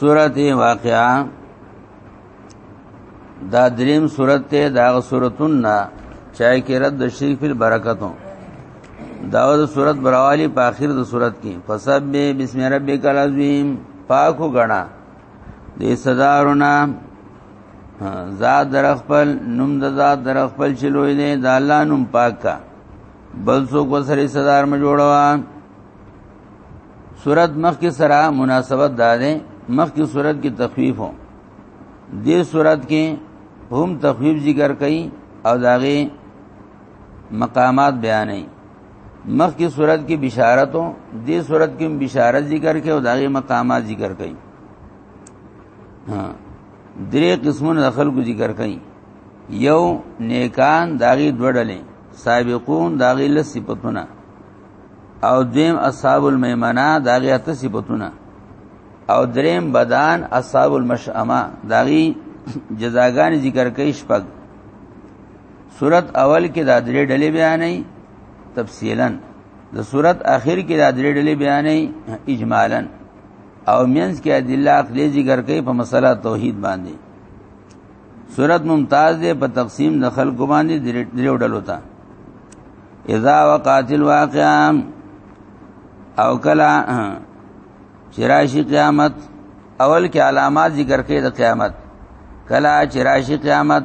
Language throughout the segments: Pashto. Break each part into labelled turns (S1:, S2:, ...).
S1: سورت واقعا دا دریم سورت ته دا سورتون نا چای کې رد شریک فل برکتو داود سورت براوالی په اخر د سورت کې فسبح بسم ربک العظیم پاکو غنا دې صدارنا ذات در خپل نوم د ذات در خپل چلوې دې د الله نوم پاک کا بل څوک وسري صدر م جوړوا صورت مخ کې سره مناسبت دارې مخ کې صورت کې تخفیف هو دې صورت کې هم تخفیف ذکر کړي او داغه مقامات بیانې مخ کې صورت کې بشارت هو دې صورت کې بشارت ذکر کړي او داغه مقامات ذکر کړي ها درې قسمونه د خلکو ذکر کړي یو نیکان داغي دوړلې سابقون داغي لس صفاتونه او دیم اصحاب المیمنه داغي اته صفاتونه او دریم بدان اصحاب المشأمه داغي جزاګان ذکر کړي شپږ صورت اول کې دا درې ډلې بیانې تفصیلا د صورت اخر کې دا درې ډلې بیانې اجمالاً او مینس کې ادله عقلی ذکر کوي په مسله توحید باندې صورت ممتاز ده په تقسیم د خلکو باندې دریو ډلو ته اذا وقات الواقعا او کلا چرایشی قیامت اول کې علامات ذکر کړي د قیامت کلا چرایشی قیامت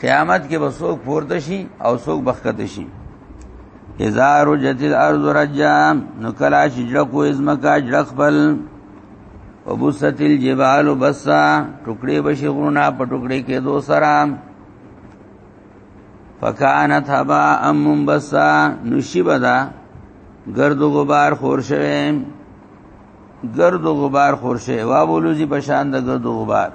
S1: قیامت کې به څوک پورته شي او څوک بخکت شي اذا رجت الارض رجا نو کلا چې جړه کو ازمکا جړه خپل وبست الجبال بسا ټوکړي بشي غرونه په ټوکړي کې دو سره فکانت هبا ام منبسا نشی بدا گرد و غبار خور شویم گرد و غبار خورشه وابولوزی پشان د گرد و غبار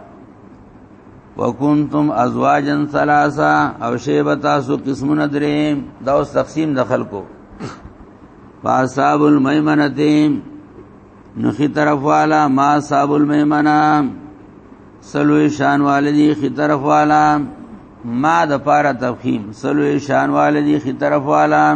S1: وکنتم ازواجا ثلاثه او شیب تاسو قسمونه درې دا اوس تقسیم د خلکو فاصحاب المیمنتین نخی طرف والا ما اصحاب المیمنه سلوی شان والدی خی طرف والا ما د پارا تفخیم سلوی شان والدی خی طرف والا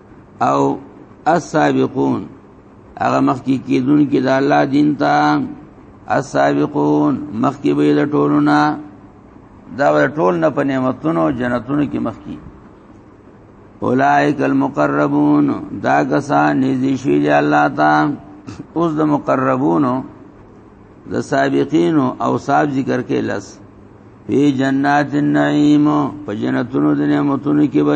S1: او السابقون هغه مخکې کیدون کې د الله دین ته السابقون مخکې به د ټولونه دا ور ټول نه په نعمتونو جنتونو کې مخکې اولائک المقربون دا کسان نږدې شوی دی الله ته اوس د مقربونو د سابقین او صاحب ذکر کې لس فی جنات النعیم په جنتونو د نعمتونو کې به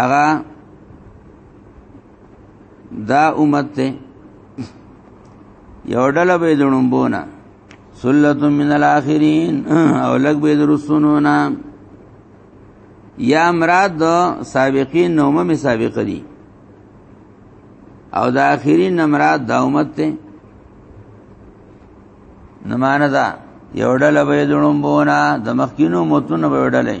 S1: هغه دا امت ته یو ډله به دړمبونه سلت من الاخرین او لګ به درسونونه یا مراد سابقین نومه می سابقه دي او د اخرین مراد د امت ته نمانه ده یو ډله به دړمبونه د مخکینو متونه به وډلې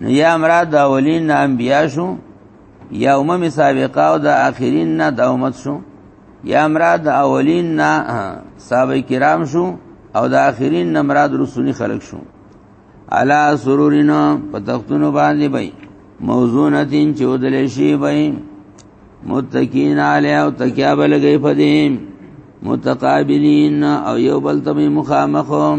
S1: نو یا مراد د اولین نه انبیا شو یا امم سابقه او د اخرین نه د امت شو یا مراد د اولین نه صحابه کرام شو او د اخرین نه مراد رسونی خلق شو علا سرورینا په تختونو باندې بای موزونتین چودل شی بای متکین علی او تکیا بلګی پدیم متقابلین او یو بل تم مخامخم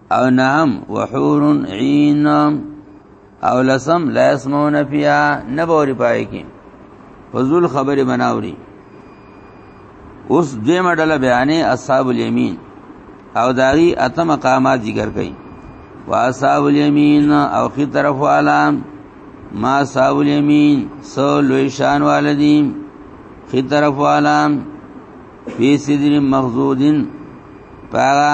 S1: او نهم وحور عین او لسم لا اسمون فیا نبوری پای کی فضول خبر بناوری اوس دوی مډله بیانې اصحاب الیمین او داغي اته مقامات ذکر کړي واصحاب الیمین او خي طرف والا ما اصحاب الیمین سو لوی شان والدین خي طرف والا فی سدر مخزودن پاغا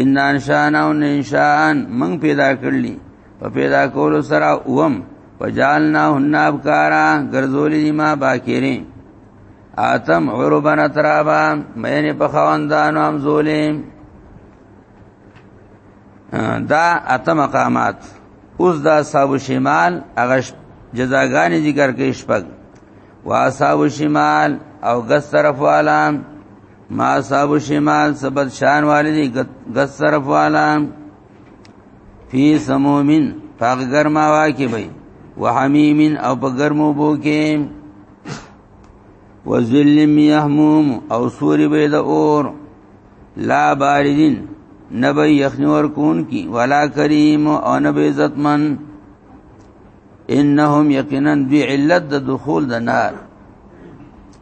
S1: ان انشان او انشان من پیدا کړلی په پیدا کولو سره اوم وجالنا هن ابکارا ګرځولې دي ما باکرین اتم عربن ترابا مینه په خواندانو هم زولې دا اتم مقامات اوس دا صاحب شمال هغه جزاګانې ذکر کې شپږ واساو شمال او غس طرف والا ما اصحاب الشمال سبد شان والدی غس طرف والا فی سمومن پاک گرما واکی بی وحمیمن او پا گرمو بوکی وزلم یحموم او سوری بی دا اور لا باردین نبی یخنی ورکون کی ولا کریم او نبی عزتمن انهم یقینا دوی علت د دخول د نار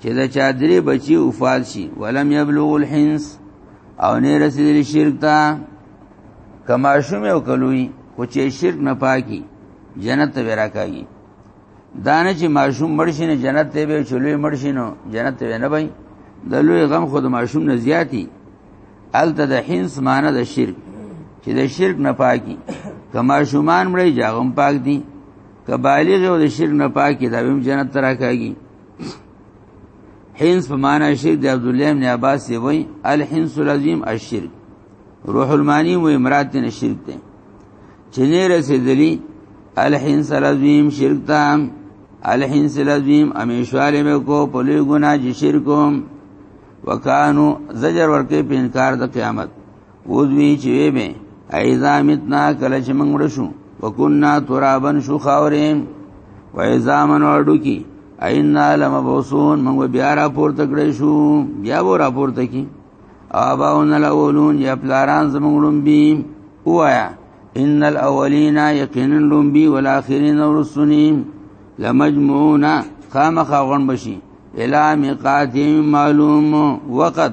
S1: چې دا چا درې بچي وفات شي ولم يبلغ الحنس او نه رسیدل شرک ته کما شوم او کلوي خو چې شرک نه پاکي جنت ته ورکاږي دانه چې ماشوم مرشي نه جنت ته به چلوي مرشي نو جنت ته نه وای د لوی غم خود ماشوم نه زیاتی الته د حنس معنی د شرک چې د شرک نه پاکي کما شومان مړی جاغم پاک دي کبالغ او د شرک نه پاکي دا هم جنت تراکاږي حنس په معنا شرک د عبد الله بن عباس دی وای الحنس العظیم الشرک روح المانی و امرات دین شرک دی چې نه رسیدلی الحنس العظیم شرک تام الحنس العظیم امیشواله مې کو په لوی ګناه چې شرکوم وکانو زجر ورکه په انکار د قیامت ودوی چې وی به ایزا متنا کله چې موږ مړ شو وکنا ترابن شو خاورین و ایزا من اورډو کی اینا لمبوسون موږ بیا را پورته کړی شو بیا و را پورته کی اباون الاولون یا پلاران زمونږ بی وایا ان الاولین یقینا لمبی والاخرین ورسنیم لمجمعون خامخ غون بشی الا میقات معلوم وقت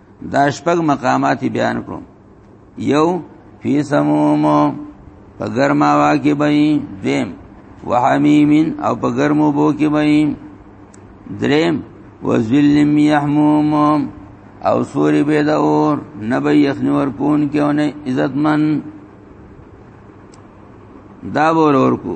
S1: دا شپږ مقامات بیان کړو یو فی سموم په ګرما واکه بې دیم وحمیمن او په ګرمو بو کې بې دریم وذلم یحموم او سوری به دا اور نبی یخنی ور کون کې اونه عزت من دا ور ور کو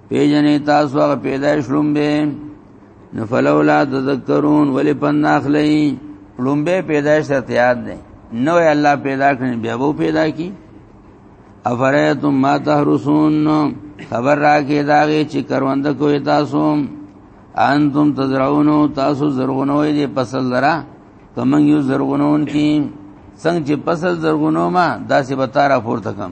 S1: پیجنې تاسو هغه پیدایش لومبه نو فلولا تذکرون ولی پند اخلی لومبه پیدایش ته یاد نه نو الله پیدا کړي بیا وو پیدا کی افرایتم ما تحرسون خبر راکې داږي چې کروند کوی تاسو انتم تزرعونو تاسو زرغونوي دي فصل لرا کمن یو زرغونون کی څنګه چې فصل زرغونو ما داسې بتاره پورته کم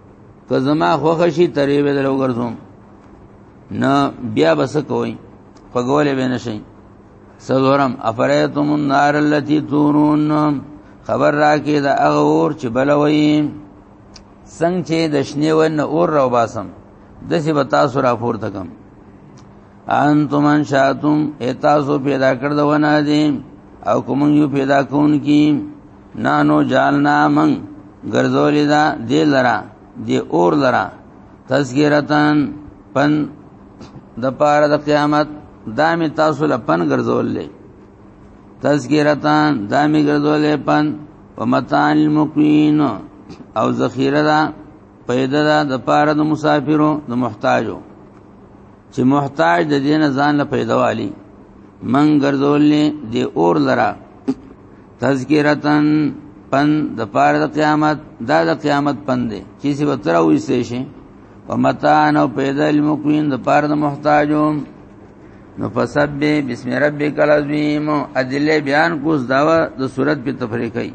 S1: که زما خوښ شي ترې به درو ګرځوم نه بیا بس کوي پګولې به نشي سلورم افریتم النار التي تورون خبر راکې دا هغه اور چې بلوي څنګه چې د شنه ون اور راو باسم د څه به تاسو را پورته کم انتم انشاتم اتاسو پیدا کړ دونه دي او کوم یو پیدا کون کی نانو جالنا من ګرځولې دا دی لرا دی اور لرا تذکرتن پن د پاره د قیامت دا می تاسو له پن ګرځولې تذکرتن دا می ګرځولې پن ومتان المقین او ذخیره دا پیدا دا د پاره د مسافرو د محتاجو چې محتاج د دین ځان له پیدا والی من ګرځولې دی اور لرا تذکرتن پن د پاره د قیامت دا د قیامت پن دی چې سی وتر او ایسه شي په متا نو پیدا المقین د پاره د محتاجو نو فسبح بسم ربک العظیم ادله بیان کوس داوا د صورت په تفریق کوي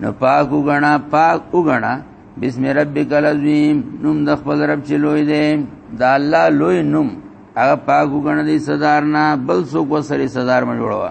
S1: نو پاک وګڼا پاک وګڼا بسم ربک العظیم نوم د خپل رب چې لوی دی دا الله لوی نوم هغه پاک وګڼا دی صدارنا بل څوک وسره صدار ما جوړوا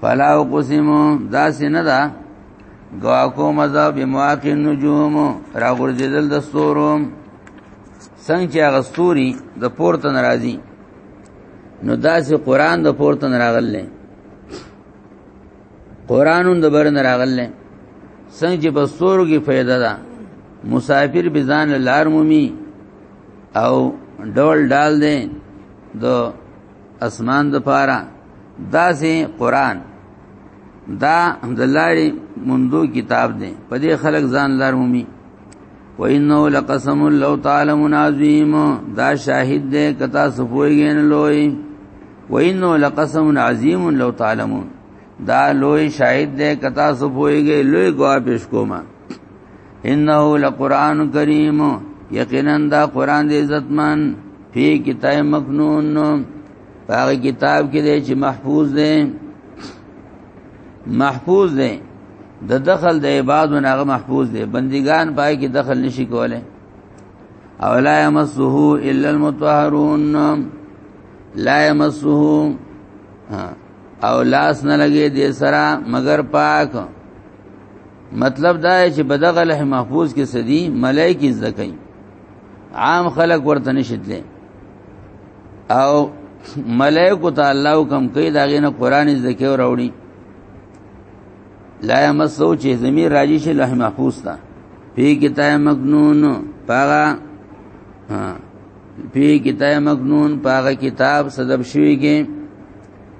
S1: فلا اقسم دا سینه دا گوا کو مزا بمواقع النجوم را غرزیدل د ستورو څنګه چې هغه ستوري د پورته ناراضي نو داسې قران د پورته ناراغله قرانون د بر ناراغله څنګه چې بستورو کې فائدہ ده مسافر بزان لار مومي او ډول ډال دي د اسمان د پاره دا سي قران دا د لارې مندو کتاب دی په دې خلک ځان لار مومي و انه لقسم لو تعلم عظیم دا شاهد دی کتا سپویږي نه لوی و انه لقسم عظیم لو تعلمون دا لوی شاهد دی کتا سپویږي لوی ګوا پیش کوما انه لقران کریم یقینا دا قران دې عزتمن فی کتاب مکنون هغه کتاب کې دی چې محفوظ دی محفوظ دی د دخل د عبادو هغه محفوظ دی بندگان پای کې دخل نشي کوله او لا يمسه الا المطهرون لا يمسه او لاس نه لګي دې سره مگر پاک مطلب دا ہے چې بدغه له محفوظ کې سدي ملائکه زکای عام خلق ورته نشیدلې او ملائکو ته الله حکم کوي دا غینه قران ذکر راوړي لا یمسو چې زمير راځي شي لوح محفوظ تا پی کتاب مکنون پاغا پی کتاب مکنون پاغا کتاب صدب شوی کې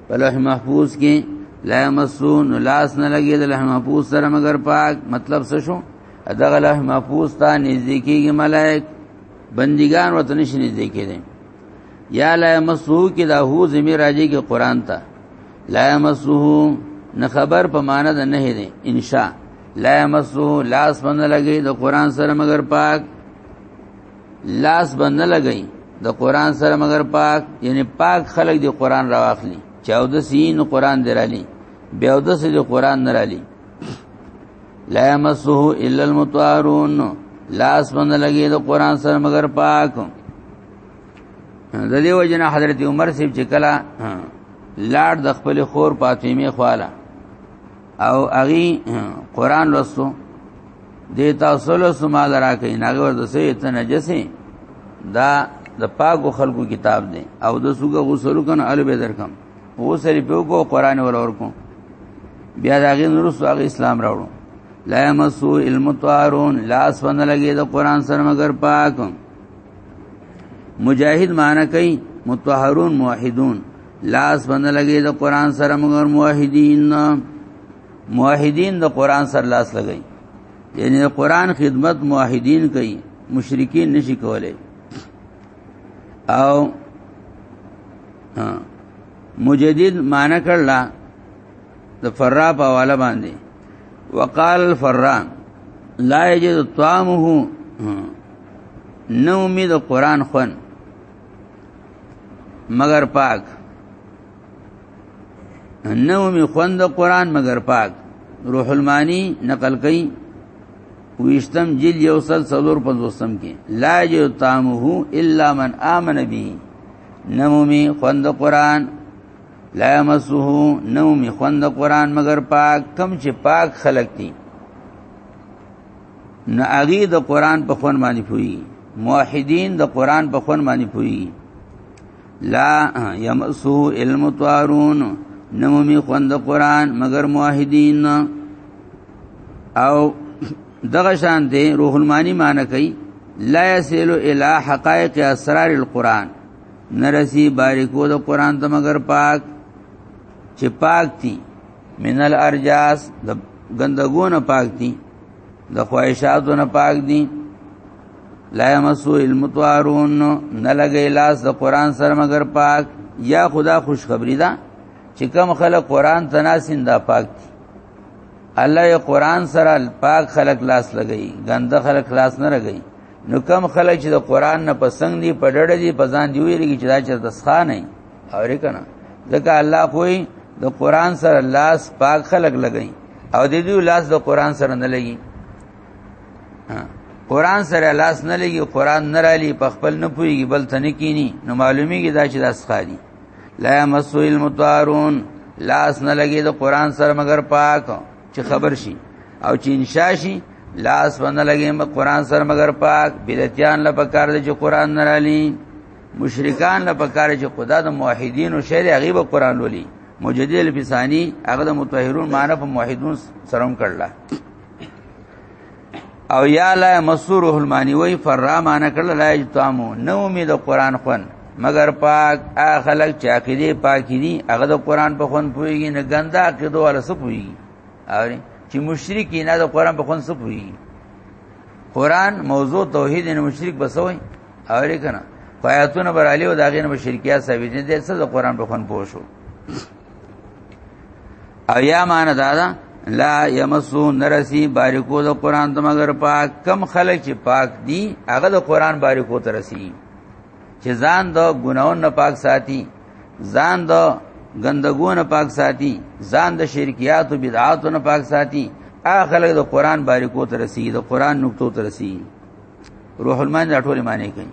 S1: په لوح محفوظ کې لا یمسو نو لاس نه لګي د لوح محفوظ سره مگر پاک مطلب څه شو دغه لوح محفوظ ته نږدې کېږي ملائک بندگان ورته نشي نږدې کېدي یا لا مسو کې دا هو زمي راځي کې قران ته لا مسو نه خبر په معنا ده نه دي ان شاء لا مسو لاس باندې لګي د قران سره مگر پاک لاس باندې لګي د قران سره مگر پاک یعنی پاک خلق دی قران راواخلي چاودسین قران درالي بیاودس دی قران نرالي لا مسه الا المطهرون لاس باندې لګي د قران سره مگر پاک د دې وجنه حضرت عمر سیب چې کلا لاړ د خپل خور فاطمه خواله او اغي قران لوستو د تاسو له سما درا کوي ناګه ورته سي ته نجسي دا د پاکو خلقو کتاب دی او د سوګه غسل کنه الوی درکم او سری په کو قران ور ورکو بیا دا غي نور سو هغه اسلام راوړو لا مسو علم طارون لاس ونه لګي د قران سره مگر پاک مجاهد معنی کوي متطهرون موحدون لاس ونه لګي د قران سره مگر موحدین موحدین د قران سره لاس لګي یعنی قران خدمت موحدین کوي مشرکین نشي کولای او ها مجدد معنی کړل د فرا په والا باندې وقال فرا لا یجد طعامه نو امید قران خون مگر پاک نو می خوند قران مگر پاک روح المانی نقل کئ ویشتم جل یوصل سلور پنځوستم کې لا یجد طعامه الا من آمن به نمومی خوند قران لا مسه نمومی خوند قران مگر پاک کم چې پاک خلق دي نه اغي د قران په خون باندې پوي موحدین د قران په خون باندې پوي لا یمسو علم طارون نمومی خوند قران مگر موحدین او دغه شان دی روح المانی معنی کوي لا يسيل الى حقائق اسرار القران نرسی باریکو د قران ته مگر پاک چې پاک دي من الارجاس د ګندګونه پاک دي د خواهشاتو نه پاک دي لا یمسو المطارون نه لګي لاس د قران سره مگر پاک یا خدا خوشخبری ده چې کم خلک قران تناسین دا پاک دي الله قرآن سره پاک خلق لاس لګي ګنده خلق لاس نه لګي نو کم خلک چې د قران نه پسند دي په ډډه دي په ځان دی ویریږي چې دا چرته ښه نه اوري کنه ځکه الله کوئی د قران سره لاس پاک خلق لګی او د دې لاس د قران سره نه لګي قران سره لاس نه لګي قران نه رالي په خپل نه پويږي بل تنه کینی نو معلومیږي دا چې دا ښه دي لا مسو المطارون لاس نه لګي د قران سره مگر پاک چې خبر شي او چې انشاء شي لاس باندې لګي م قران سره مگر پاک بدعتيان لا پکار دي چې قران نه رالي مشرکان لا پکار چې خدا د موحدین او شری غیب قران ولي مجدد الفسانی هغه د متطهرون معنی په موحدون سره کړل او یا لا مسوره المانی وی فرا معنا کړل لا یتامو نو می د قران خون مگر پاک اخلق چا کې دی پاکی دی هغه د قران په خون پویږي نه ګندا کې دوه لس پویږي او چې مشرک نه د قران په خون څه پویږي قران موضوع توحید نه مشرک بسوي او لري کنه فایتون بر علی او داغین مشرکیا ثابت دي څه د قران په خون پوښو او یا معنا دا ده لا یمسو نرسی باریکو د قران ته مگر پاک کم خلک چې پاک دي هغه د قران باریکو ته رسی چې ځان د ګناون نه پاک ساتي ځان د ګندګو نه پاک ساتي ځان د شرکیات او بدعات نه پاک ساتي هغه خلک د قران باریکو ته رسی د قران نقطو ته رسی روح المن د ټول معنی کوي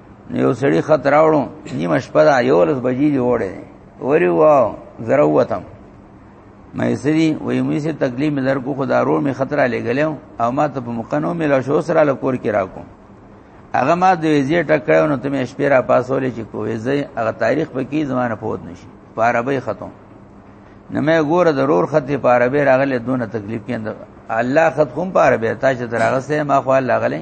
S1: یو سړی خط راوړو نیمه شپه دا یو لس بجې دی وړې وری واو زره وتم مې سری وې مې سي تکلیف مې درکو خدارو مې خطر علی غلم او ما ته په مقنو مې لا شو سره له کور کې راکوم هغه ما د ویزې ټکړو نو ته مې شپې را پاسولې چې کو ویزې هغه تاریخ په کې زمانه پوت نشي په عربی ختم نه مې ګوره ضرور خط په عربی راغله دونه تکلیف کېند الله خط کوم په عربی تا چې دراغسته ما خو الله غلې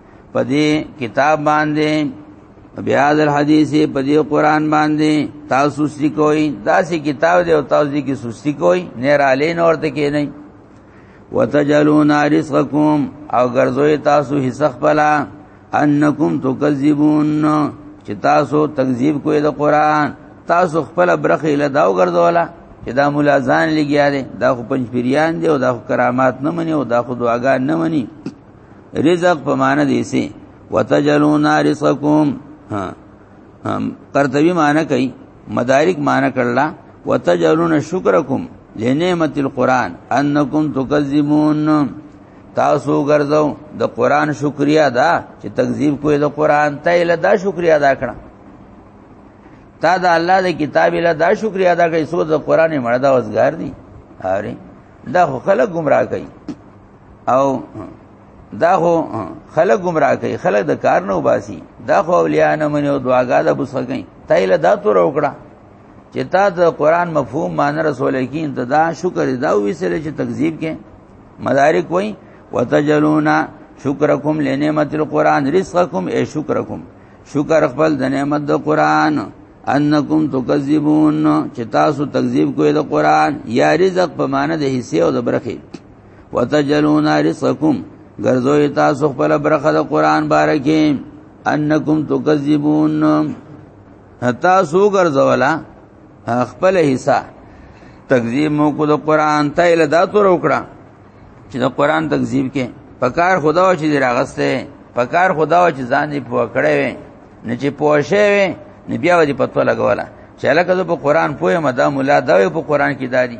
S1: په دې کتاب باندې بیا د حدیث په دې قران باندې تاسو سې کوی دا سې کتاب دی او تاسو دې کې سستی کوی نه را لین اورته کې نه وتجلون رزقکم او ګرځوي تاسو حصہ خپلا انکم تکذبون چې تاسو تکذیب کوی د قران تاسو خپل برخه له داو ګرځولا چې دا مولا ځان لګیا دی دا خو پنځ پیریان دی او دا خو کرامات نه مني او دا خو دعاګان نه مني رزق په معنی دی سي وتجلون رزقکم ها قرطبي معنی کوي مدارک معنی کړل وتجلون شکرکم لنعمت القران انکم تکذبون تاسو ګرځو د قران شکریا دا چې تکذیب کوی د قران ته له دا شکریا ادا کړه تا دا الله د کتاب له دا شکریا ادا کړې سو د قران مړه دا وزګار دي اره دا خلک گمراه کوي او دا خو خلک گمراه کوي خلک د کار نه وباسي دا خو اولیاء نه مني او دعاګا د بوسه کوي تایله دا تور وکړه چې تا د قران مفهوم مان رسول کې انتدا شکر دا وی سره چې تکذیب کې مدارک وای وتجلونا شکرکم لنعمت القران رزقکم ای شکرکم شکر خپل د نعمت د قران انکم تکذبون چې تاسو تکذیب کوئ د قران یا رزق په معنی د حصے او د برخه وتجلون رزقکم ګرځوي تاسو خپل برخه د قران بارکه انکم تکذبون حتا سو ګرځولا خپل حصہ تکذیب مو کو د قران ته له داتو روکړه چې د قران تکذیب کې پکار خدا او چې راغسته پکار خدا او چې ځان یې پوه کړی وي نه چې پوه شي وي نه بیا ودی پتو لګولا چې لکه په قران پوهه مدا مولا دا په قران کې دادی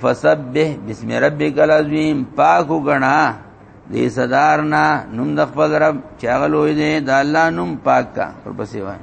S1: فسبح بسم ربک العظیم پاک وګڼه دې صدارنا نوم د خپل رب چاغلوې دې د الله نوم پاک کا پر پسې وای